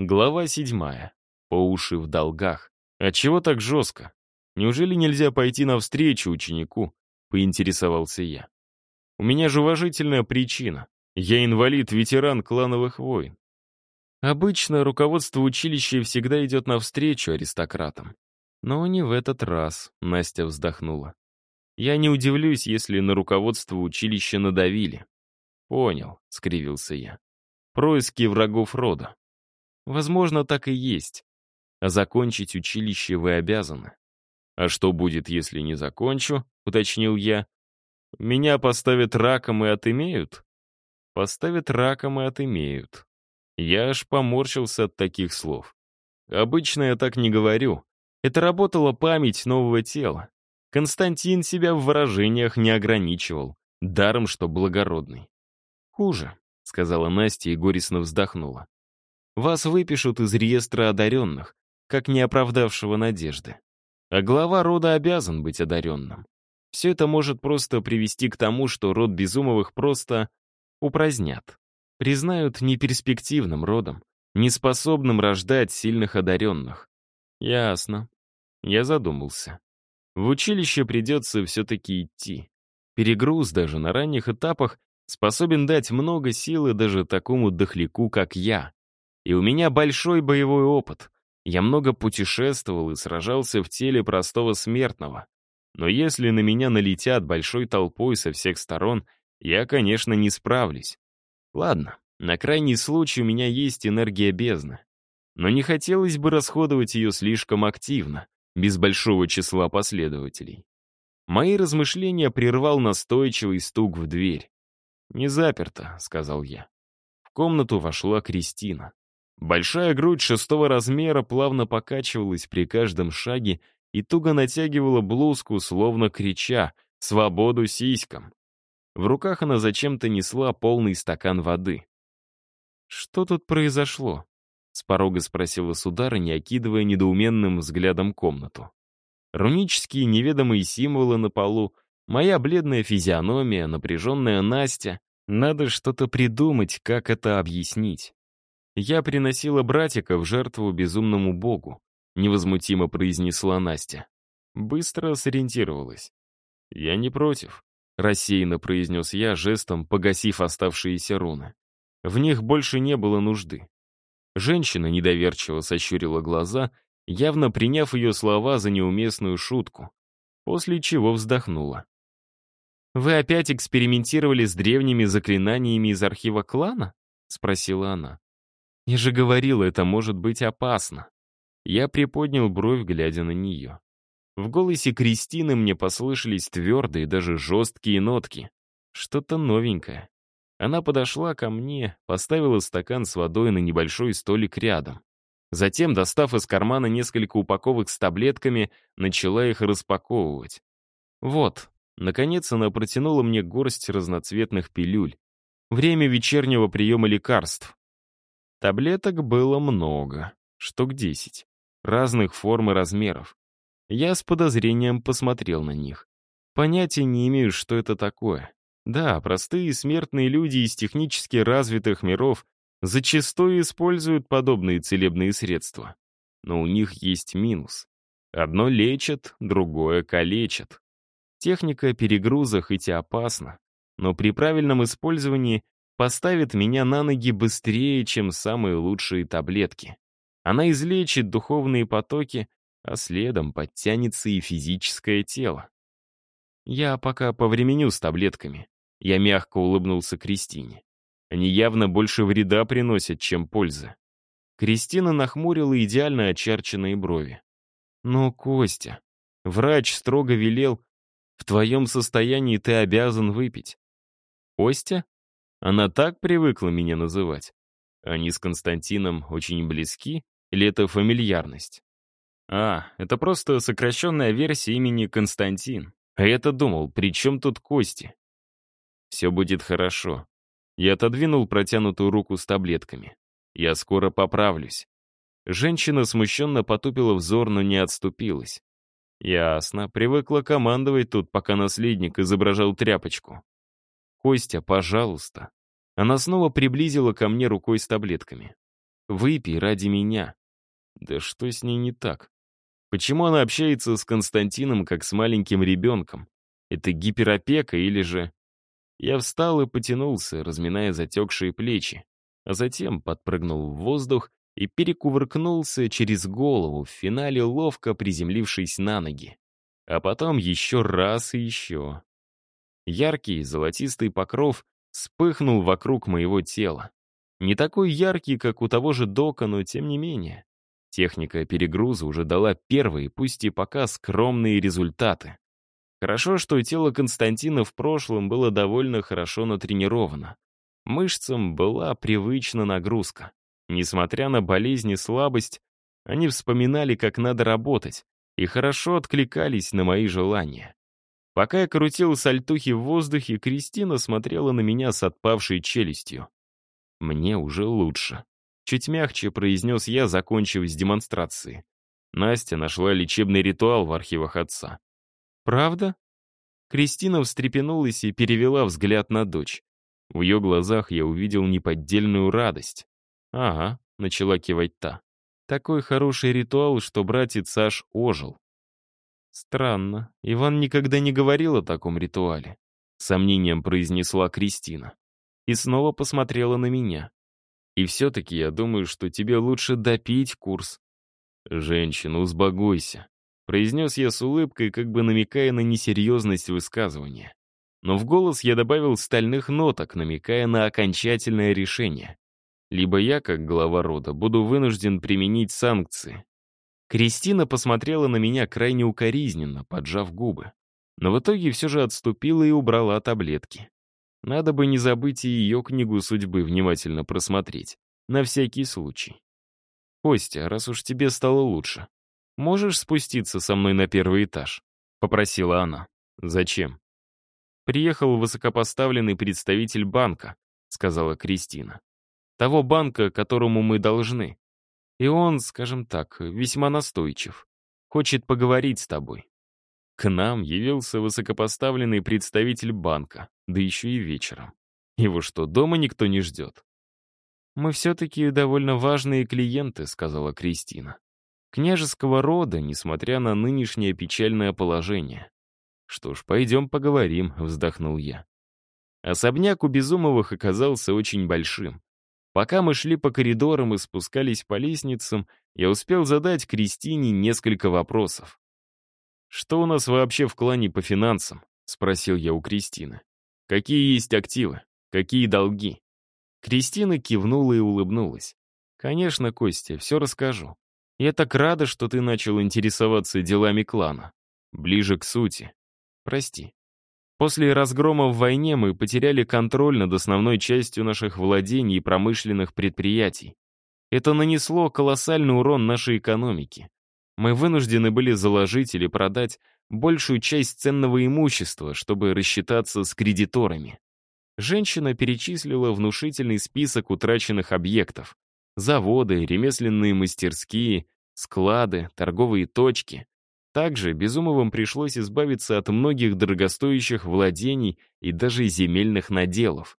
Глава седьмая. По уши в долгах. Отчего так жестко? Неужели нельзя пойти навстречу ученику? Поинтересовался я. У меня же уважительная причина. Я инвалид-ветеран клановых войн. Обычно руководство училища всегда идет навстречу аристократам. Но не в этот раз, Настя вздохнула. Я не удивлюсь, если на руководство училища надавили. Понял, скривился я. Происки врагов рода. Возможно, так и есть. А закончить училище вы обязаны. А что будет, если не закончу, уточнил я. Меня поставят раком и отымеют? Поставят раком и отымеют. Я аж поморщился от таких слов. Обычно я так не говорю. Это работала память нового тела. Константин себя в выражениях не ограничивал, даром что благородный. «Хуже», — сказала Настя и горестно вздохнула. Вас выпишут из реестра одаренных, как не оправдавшего надежды. А глава рода обязан быть одаренным. Все это может просто привести к тому, что род Безумовых просто упразднят. Признают неперспективным родом, неспособным рождать сильных одаренных. Ясно. Я задумался. В училище придется все-таки идти. Перегруз даже на ранних этапах способен дать много силы даже такому дохляку, как я. И у меня большой боевой опыт. Я много путешествовал и сражался в теле простого смертного. Но если на меня налетят большой толпой со всех сторон, я, конечно, не справлюсь. Ладно, на крайний случай у меня есть энергия бездны. Но не хотелось бы расходовать ее слишком активно, без большого числа последователей. Мои размышления прервал настойчивый стук в дверь. «Не заперто», — сказал я. В комнату вошла Кристина. Большая грудь шестого размера плавно покачивалась при каждом шаге и туго натягивала блузку, словно крича «Свободу сиськам!». В руках она зачем-то несла полный стакан воды. «Что тут произошло?» — с порога спросила сударыня, окидывая недоуменным взглядом комнату. Рунические неведомые символы на полу, моя бледная физиономия, напряженная Настя. Надо что-то придумать, как это объяснить. «Я приносила братика в жертву безумному богу», — невозмутимо произнесла Настя. Быстро сориентировалась. «Я не против», — рассеянно произнес я, жестом погасив оставшиеся руны. В них больше не было нужды. Женщина недоверчиво сощурила глаза, явно приняв ее слова за неуместную шутку, после чего вздохнула. «Вы опять экспериментировали с древними заклинаниями из архива клана?» — спросила она. Я же говорил, это может быть опасно. Я приподнял бровь, глядя на нее. В голосе Кристины мне послышались твердые, даже жесткие нотки. Что-то новенькое. Она подошла ко мне, поставила стакан с водой на небольшой столик рядом. Затем, достав из кармана несколько упаковок с таблетками, начала их распаковывать. Вот, наконец она протянула мне горсть разноцветных пилюль. Время вечернего приема лекарств. Таблеток было много, штук десять, разных форм и размеров. Я с подозрением посмотрел на них. Понятия не имею, что это такое. Да, простые смертные люди из технически развитых миров зачастую используют подобные целебные средства. Но у них есть минус. Одно лечит, другое калечит. Техника перегруза хоть и опасна, но при правильном использовании поставит меня на ноги быстрее, чем самые лучшие таблетки. Она излечит духовные потоки, а следом подтянется и физическое тело. Я пока повременю с таблетками. Я мягко улыбнулся Кристине. Они явно больше вреда приносят, чем пользы. Кристина нахмурила идеально очерченные брови. «Но, Костя, врач строго велел, в твоем состоянии ты обязан выпить». «Костя?» Она так привыкла меня называть. Они с Константином очень близки, или это фамильярность? А, это просто сокращенная версия имени Константин. А я-то думал, при чем тут Кости? Все будет хорошо. Я отодвинул протянутую руку с таблетками. Я скоро поправлюсь. Женщина смущенно потупила взор, но не отступилась. Ясно, привыкла командовать тут, пока наследник изображал тряпочку. «Костя, пожалуйста». Она снова приблизила ко мне рукой с таблетками. Выпей ради меня. Да что с ней не так? Почему она общается с Константином как с маленьким ребенком? Это гиперопека или же... Я встал и потянулся, разминая затекшие плечи, а затем подпрыгнул в воздух и перекувыркнулся через голову, в финале ловко приземлившись на ноги. А потом еще раз и еще. Яркий золотистый покров вспыхнул вокруг моего тела. Не такой яркий, как у того же Дока, но тем не менее. Техника перегруза уже дала первые, пусть и пока скромные результаты. Хорошо, что тело Константина в прошлом было довольно хорошо натренировано. Мышцам была привычна нагрузка. Несмотря на болезнь и слабость, они вспоминали, как надо работать, и хорошо откликались на мои желания. Пока я крутил сальтухи в воздухе, Кристина смотрела на меня с отпавшей челюстью. «Мне уже лучше», — чуть мягче произнес я, закончив с демонстрацией. Настя нашла лечебный ритуал в архивах отца. «Правда?» Кристина встрепенулась и перевела взгляд на дочь. В ее глазах я увидел неподдельную радость. «Ага», — начала кивать та. «Такой хороший ритуал, что братец Саш ожил». «Странно. Иван никогда не говорил о таком ритуале», — сомнением произнесла Кристина. И снова посмотрела на меня. «И все-таки я думаю, что тебе лучше допить курс». «Женщина, узбогойся», — произнес я с улыбкой, как бы намекая на несерьезность высказывания. Но в голос я добавил стальных ноток, намекая на окончательное решение. Либо я, как глава рода, буду вынужден применить санкции. Кристина посмотрела на меня крайне укоризненно, поджав губы. Но в итоге все же отступила и убрала таблетки. Надо бы не забыть и ее книгу судьбы внимательно просмотреть. На всякий случай. «Костя, раз уж тебе стало лучше, можешь спуститься со мной на первый этаж?» — попросила она. «Зачем?» «Приехал высокопоставленный представитель банка», — сказала Кристина того банка, которому мы должны. И он, скажем так, весьма настойчив. Хочет поговорить с тобой. К нам явился высокопоставленный представитель банка, да еще и вечером. Его что, дома никто не ждет? «Мы все-таки довольно важные клиенты», — сказала Кристина. «Княжеского рода, несмотря на нынешнее печальное положение». «Что ж, пойдем поговорим», — вздохнул я. Особняк у Безумовых оказался очень большим. Пока мы шли по коридорам и спускались по лестницам, я успел задать Кристине несколько вопросов. «Что у нас вообще в клане по финансам?» — спросил я у Кристины. «Какие есть активы? Какие долги?» Кристина кивнула и улыбнулась. «Конечно, Костя, все расскажу. Я так рада, что ты начал интересоваться делами клана. Ближе к сути. Прости. После разгрома в войне мы потеряли контроль над основной частью наших владений и промышленных предприятий. Это нанесло колоссальный урон нашей экономике. Мы вынуждены были заложить или продать большую часть ценного имущества, чтобы рассчитаться с кредиторами. Женщина перечислила внушительный список утраченных объектов. Заводы, ремесленные мастерские, склады, торговые точки. Также Безумовым пришлось избавиться от многих дорогостоящих владений и даже земельных наделов.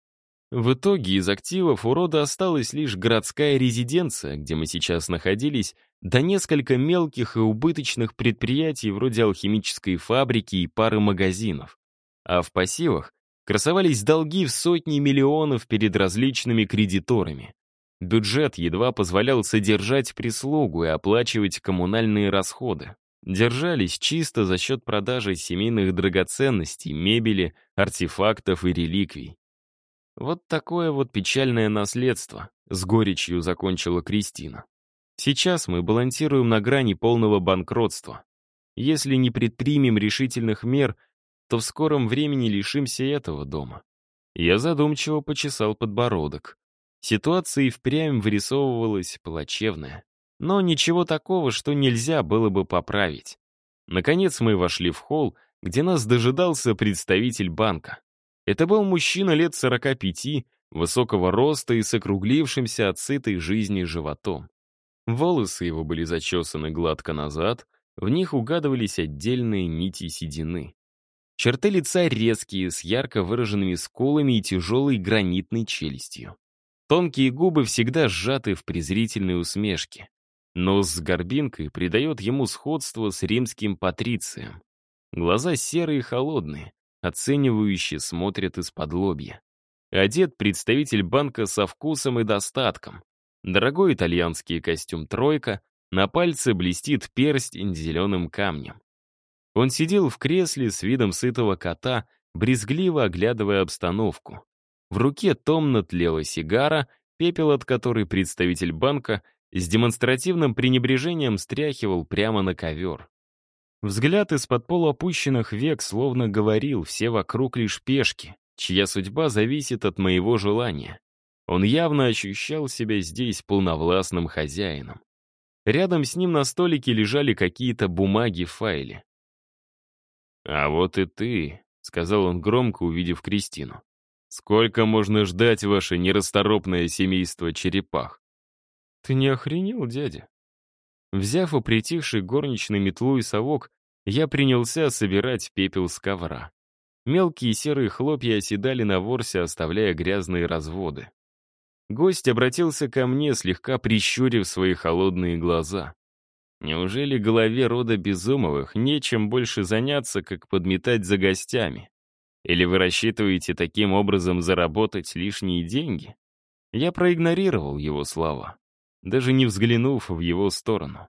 В итоге из активов у рода осталась лишь городская резиденция, где мы сейчас находились, да несколько мелких и убыточных предприятий вроде алхимической фабрики и пары магазинов. А в пассивах красовались долги в сотни миллионов перед различными кредиторами. Бюджет едва позволял содержать прислугу и оплачивать коммунальные расходы держались чисто за счет продажи семейных драгоценностей, мебели, артефактов и реликвий. Вот такое вот печальное наследство, с горечью закончила Кристина. Сейчас мы балансируем на грани полного банкротства. Если не предпримем решительных мер, то в скором времени лишимся этого дома. Я задумчиво почесал подбородок. Ситуация и впрямь вырисовывалась плачевная. Но ничего такого, что нельзя было бы поправить. Наконец мы вошли в холл, где нас дожидался представитель банка. Это был мужчина лет 45, высокого роста и с округлившимся от сытой жизни животом. Волосы его были зачесаны гладко назад, в них угадывались отдельные нити седины. Черты лица резкие, с ярко выраженными скулами и тяжелой гранитной челюстью. Тонкие губы всегда сжаты в презрительной усмешке. Нос с горбинкой придает ему сходство с римским патрицием. Глаза серые и холодные, оценивающие смотрят из-под лобья. Одет представитель банка со вкусом и достатком. Дорогой итальянский костюм «тройка», на пальце блестит перстень зеленым камнем. Он сидел в кресле с видом сытого кота, брезгливо оглядывая обстановку. В руке томно тлела сигара, пепел от которой представитель банка с демонстративным пренебрежением стряхивал прямо на ковер. Взгляд из-под полуопущенных век словно говорил, все вокруг лишь пешки, чья судьба зависит от моего желания. Он явно ощущал себя здесь полновластным хозяином. Рядом с ним на столике лежали какие-то бумаги в файле. «А вот и ты», — сказал он громко, увидев Кристину. «Сколько можно ждать ваше нерасторопное семейство черепах?» «Ты не охренел, дядя?» Взяв у притихшей горничной метлу и совок, я принялся собирать пепел с ковра. Мелкие серые хлопья оседали на ворсе, оставляя грязные разводы. Гость обратился ко мне, слегка прищурив свои холодные глаза. Неужели голове рода Безумовых нечем больше заняться, как подметать за гостями? Или вы рассчитываете таким образом заработать лишние деньги? Я проигнорировал его слова, даже не взглянув в его сторону.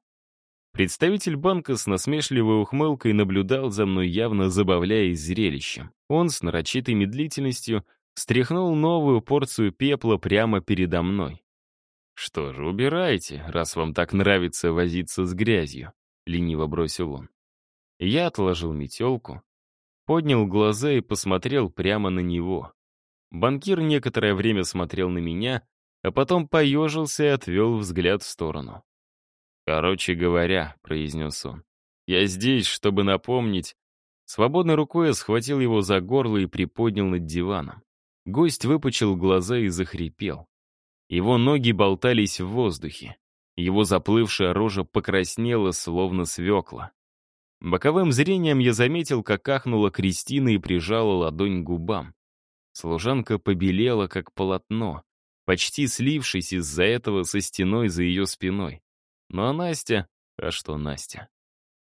Представитель банка с насмешливой ухмылкой наблюдал за мной, явно забавляясь зрелищем. Он с нарочитой медлительностью стряхнул новую порцию пепла прямо передо мной. «Что же, убирайте, раз вам так нравится возиться с грязью», — лениво бросил он. Я отложил метелку, поднял глаза и посмотрел прямо на него. Банкир некоторое время смотрел на меня, а потом поежился и отвел взгляд в сторону. «Короче говоря», — произнес он, — «я здесь, чтобы напомнить...» Свободной рукой я схватил его за горло и приподнял над диваном. Гость выпучил глаза и захрипел. Его ноги болтались в воздухе. Его заплывшая рожа покраснела, словно свекла. Боковым зрением я заметил, как ахнула Кристина и прижала ладонь к губам. Служанка побелела, как полотно, почти слившись из-за этого со стеной за ее спиной. Ну а Настя... А что Настя?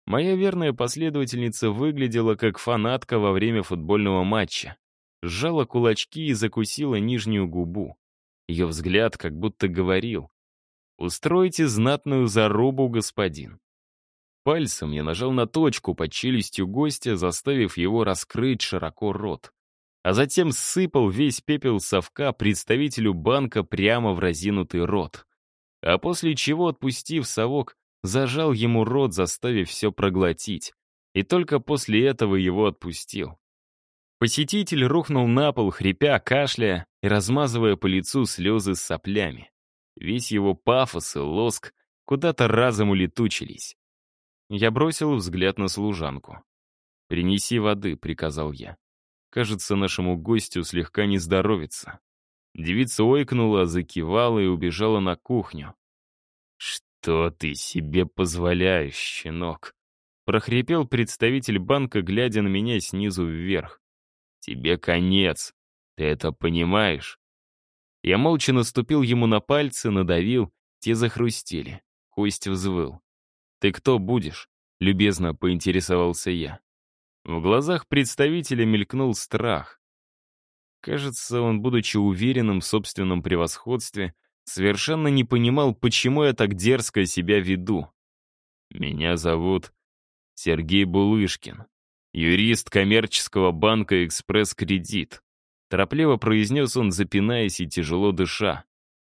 Моя верная последовательница выглядела как фанатка во время футбольного матча. Сжала кулачки и закусила нижнюю губу. Ее взгляд как будто говорил «Устройте знатную зарубу, господин». Пальцем я нажал на точку под челюстью гостя, заставив его раскрыть широко рот. А затем сыпал весь пепел совка представителю банка прямо в разинутый рот. А после чего, отпустив совок, зажал ему рот, заставив все проглотить. И только после этого его отпустил. Посетитель рухнул на пол, хрипя, кашляя и размазывая по лицу слезы с соплями. Весь его пафос и лоск куда-то разом улетучились. Я бросил взгляд на служанку. «Принеси воды», — приказал я. Кажется, нашему гостю слегка не здоровится. Девица ойкнула, закивала и убежала на кухню. «Что ты себе позволяешь, щенок?» прохрипел представитель банка, глядя на меня снизу вверх. Тебе конец. Ты это понимаешь?» Я молча наступил ему на пальцы, надавил, те захрустели. Кость взвыл. «Ты кто будешь?» — любезно поинтересовался я. В глазах представителя мелькнул страх. Кажется, он, будучи уверенным в собственном превосходстве, совершенно не понимал, почему я так дерзко себя веду. «Меня зовут Сергей Булышкин. Юрист коммерческого банка «Экспресс-кредит». Торопливо произнес он, запинаясь и тяжело дыша.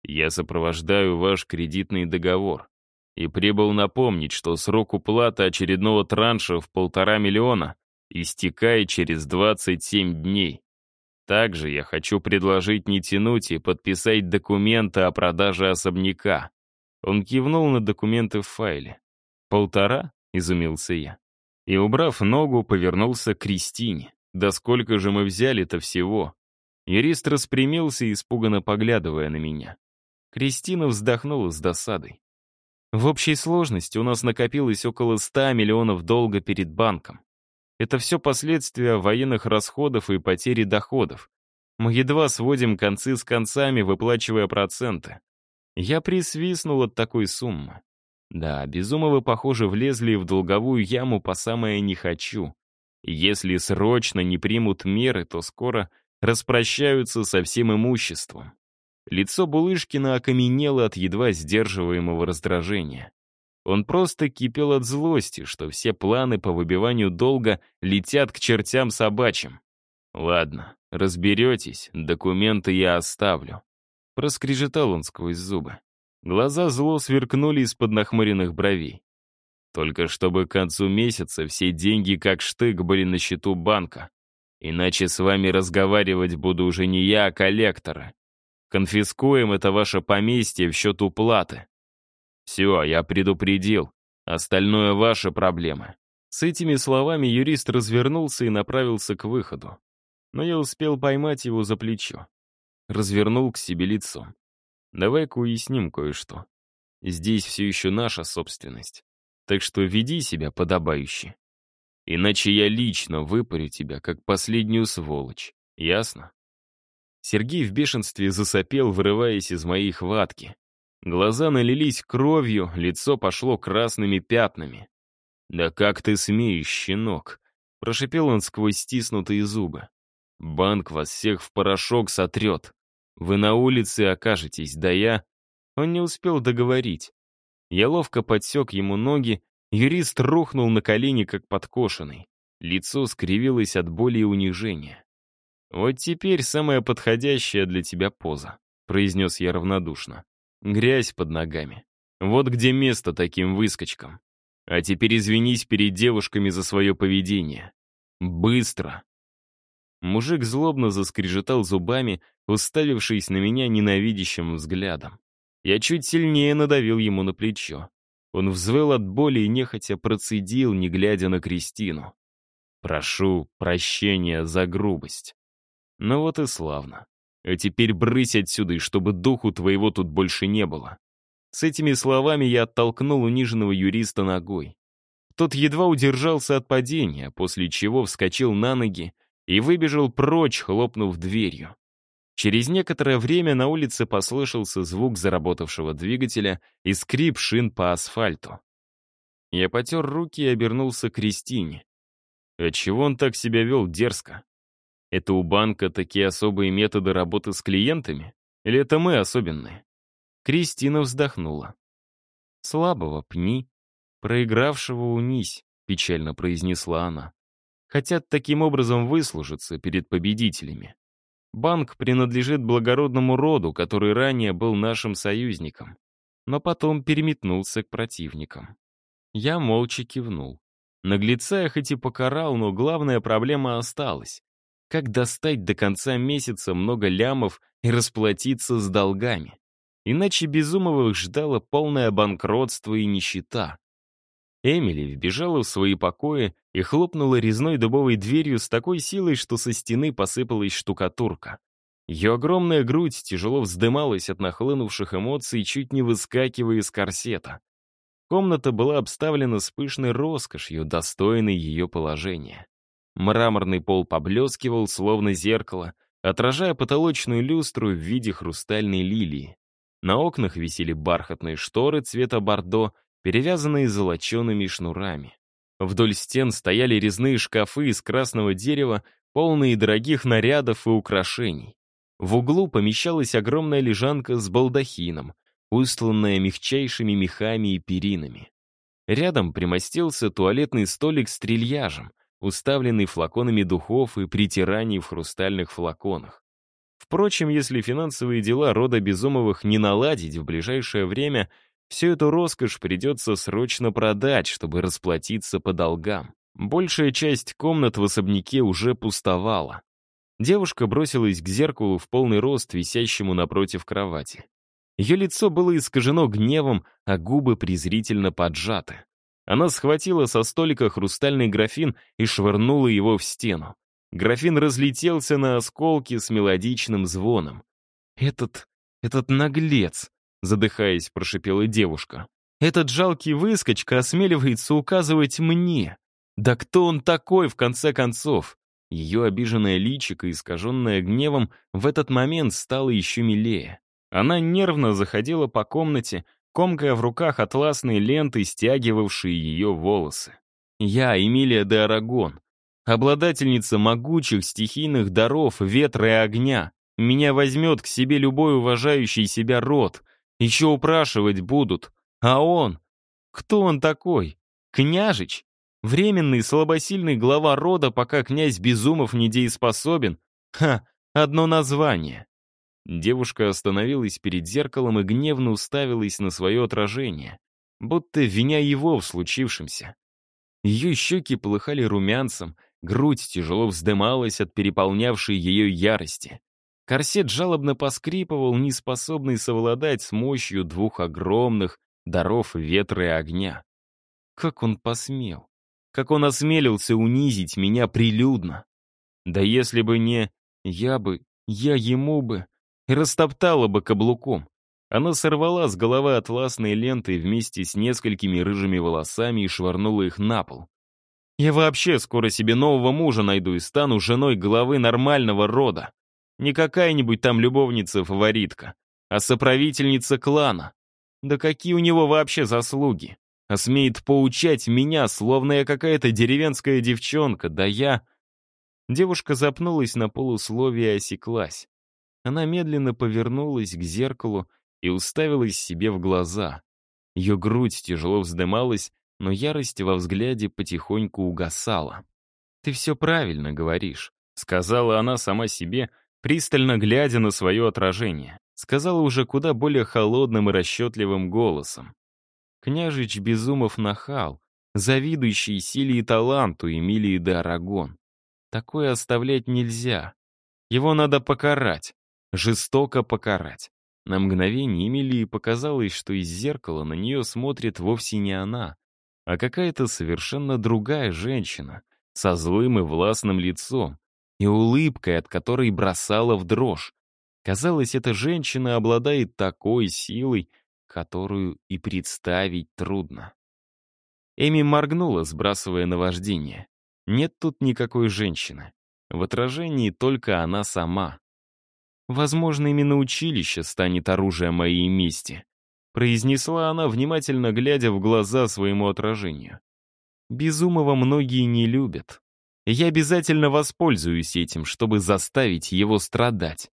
«Я сопровождаю ваш кредитный договор и прибыл напомнить, что срок уплаты очередного транша в полтора миллиона истекает через 27 дней. Также я хочу предложить не тянуть и подписать документы о продаже особняка». Он кивнул на документы в файле. «Полтора?» — изумился я и, убрав ногу, повернулся к Кристине. «Да сколько же мы взяли-то всего?» Юрист распрямился, испуганно поглядывая на меня. Кристина вздохнула с досадой. В общей сложности у нас накопилось около 100 миллионов долга перед банком. Это все последствия военных расходов и потери доходов. Мы едва сводим концы с концами, выплачивая проценты. Я присвистнул от такой суммы. Да, Безумовы, похоже, влезли в долговую яму по самое «не хочу». Если срочно не примут меры, то скоро распрощаются со всем имуществом. Лицо Булышкина окаменело от едва сдерживаемого раздражения. Он просто кипел от злости, что все планы по выбиванию долга летят к чертям собачьим. «Ладно, разберетесь, документы я оставлю». Проскрежетал он сквозь зубы. Глаза зло сверкнули из-под нахмуренных бровей. Только чтобы к концу месяца все деньги как штык были на счету банка. Иначе с вами разговаривать буду уже не я, а коллекторы. Конфискуем это ваше поместье в счет уплаты. Все, я предупредил. Остальное ваши проблемы. С этими словами юрист развернулся и направился к выходу. Но я успел поймать его за плечо. Развернул к себе лицом. Давай-ка уясним кое-что. Здесь все еще наша собственность. Так что веди себя подобающе. Иначе я лично выпарю тебя, как последнюю сволочь. Ясно? Сергей в бешенстве засопел, вырываясь из моей хватки. Глаза налились кровью, лицо пошло красными пятнами. «Да как ты смеешь, щенок!» — прошипел он сквозь стиснутые зубы. «Банк вас всех в порошок сотрет. Вы на улице окажетесь, да я...» Он не успел договорить. Я ловко подсек ему ноги, юрист рухнул на колени, как подкошенный. Лицо скривилось от боли и унижения. «Вот теперь самая подходящая для тебя поза», — произнес я равнодушно. «Грязь под ногами. Вот где место таким выскочкам. А теперь извинись перед девушками за свое поведение. Быстро!» Мужик злобно заскрежетал зубами, уставившись на меня ненавидящим взглядом. Я чуть сильнее надавил ему на плечо. Он взвыл от боли и нехотя процедил, не глядя на Кристину. «Прошу прощения за грубость». Ну вот и славно. А теперь брысь отсюда, и чтобы духу твоего тут больше не было. С этими словами я оттолкнул униженного юриста ногой. Тот едва удержался от падения, после чего вскочил на ноги и выбежал прочь, хлопнув дверью. Через некоторое время на улице послышался звук заработавшего двигателя и скрип шин по асфальту. Я потер руки и обернулся к Кристине. Отчего он так себя вел дерзко? Это у банка такие особые методы работы с клиентами? Или это мы особенные? Кристина вздохнула. «Слабого пни, проигравшего унись», — печально произнесла она. «Хотят таким образом выслужиться перед победителями. Банк принадлежит благородному роду, который ранее был нашим союзником, но потом переметнулся к противникам. Я молча кивнул. Наглеца я хоть и покарал, но главная проблема осталась. Как достать до конца месяца много лямов и расплатиться с долгами? Иначе Безумовых ждало полное банкротство и нищета. Эмили вбежала в свои покои и хлопнула резной дубовой дверью с такой силой, что со стены посыпалась штукатурка. Ее огромная грудь тяжело вздымалась от нахлынувших эмоций, чуть не выскакивая из корсета. Комната была обставлена с пышной роскошью, достойной ее положения. Мраморный пол поблескивал, словно зеркало, отражая потолочную люстру в виде хрустальной лилии. На окнах висели бархатные шторы цвета бордо перевязанные золочеными шнурами. Вдоль стен стояли резные шкафы из красного дерева, полные дорогих нарядов и украшений. В углу помещалась огромная лежанка с балдахином, устланная мягчайшими мехами и перинами. Рядом примостился туалетный столик с трильяжем, уставленный флаконами духов и притираний в хрустальных флаконах. Впрочем, если финансовые дела рода Безумовых не наладить в ближайшее время, Всю эту роскошь придется срочно продать, чтобы расплатиться по долгам. Большая часть комнат в особняке уже пустовала. Девушка бросилась к зеркалу в полный рост, висящему напротив кровати. Ее лицо было искажено гневом, а губы презрительно поджаты. Она схватила со столика хрустальный графин и швырнула его в стену. Графин разлетелся на осколки с мелодичным звоном. «Этот... этот наглец!» задыхаясь, прошипела девушка. «Этот жалкий выскочка осмеливается указывать мне. Да кто он такой, в конце концов? Ее обиженное личико, искаженное гневом, в этот момент стало еще милее. Она нервно заходила по комнате, комкая в руках атласные ленты, стягивавшие ее волосы. Я, Эмилия де Арагон, обладательница могучих стихийных даров ветра и огня. Меня возьмет к себе любой уважающий себя род. Еще упрашивать будут. А он? Кто он такой? Княжич? Временный слабосильный глава рода, пока князь Безумов недееспособен? Ха, одно название. Девушка остановилась перед зеркалом и гневно уставилась на свое отражение, будто виня его в случившемся. Ее щеки полыхали румянцем, грудь тяжело вздымалась от переполнявшей ее ярости. Корсет жалобно поскрипывал, не способный совладать с мощью двух огромных даров ветра и огня. Как он посмел? Как он осмелился унизить меня прилюдно? Да если бы не я бы, я ему бы, и растоптала бы каблуком. Она сорвала с головы атласные ленты вместе с несколькими рыжими волосами и швырнула их на пол. «Я вообще скоро себе нового мужа найду и стану женой главы нормального рода. Не какая-нибудь там любовница-фаворитка, а соправительница клана. Да какие у него вообще заслуги? А смеет поучать меня, словно я какая-то деревенская девчонка, да я...» Девушка запнулась на полусловие и осеклась. Она медленно повернулась к зеркалу и уставилась себе в глаза. Ее грудь тяжело вздымалась, но ярость во взгляде потихоньку угасала. «Ты все правильно говоришь», — сказала она сама себе, пристально глядя на свое отражение. Сказала уже куда более холодным и расчетливым голосом. Княжич Безумов нахал, завидующий силе и таланту Эмилии де Арагон. Такое оставлять нельзя. Его надо покарать, жестоко покарать. На мгновение Эмилии показалось, что из зеркала на нее смотрит вовсе не она, а какая-то совершенно другая женщина, со злым и властным лицом, и улыбкой, от которой бросала в дрожь. Казалось, эта женщина обладает такой силой, которую и представить трудно. Эми моргнула, сбрасывая наваждение. Нет тут никакой женщины. В отражении только она сама. Возможно, именно училище станет оружием моей мести», произнесла она, внимательно глядя в глаза своему отражению. «Безумого многие не любят. Я обязательно воспользуюсь этим, чтобы заставить его страдать».